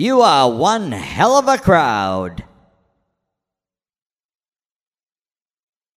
You are one hell of a crowd.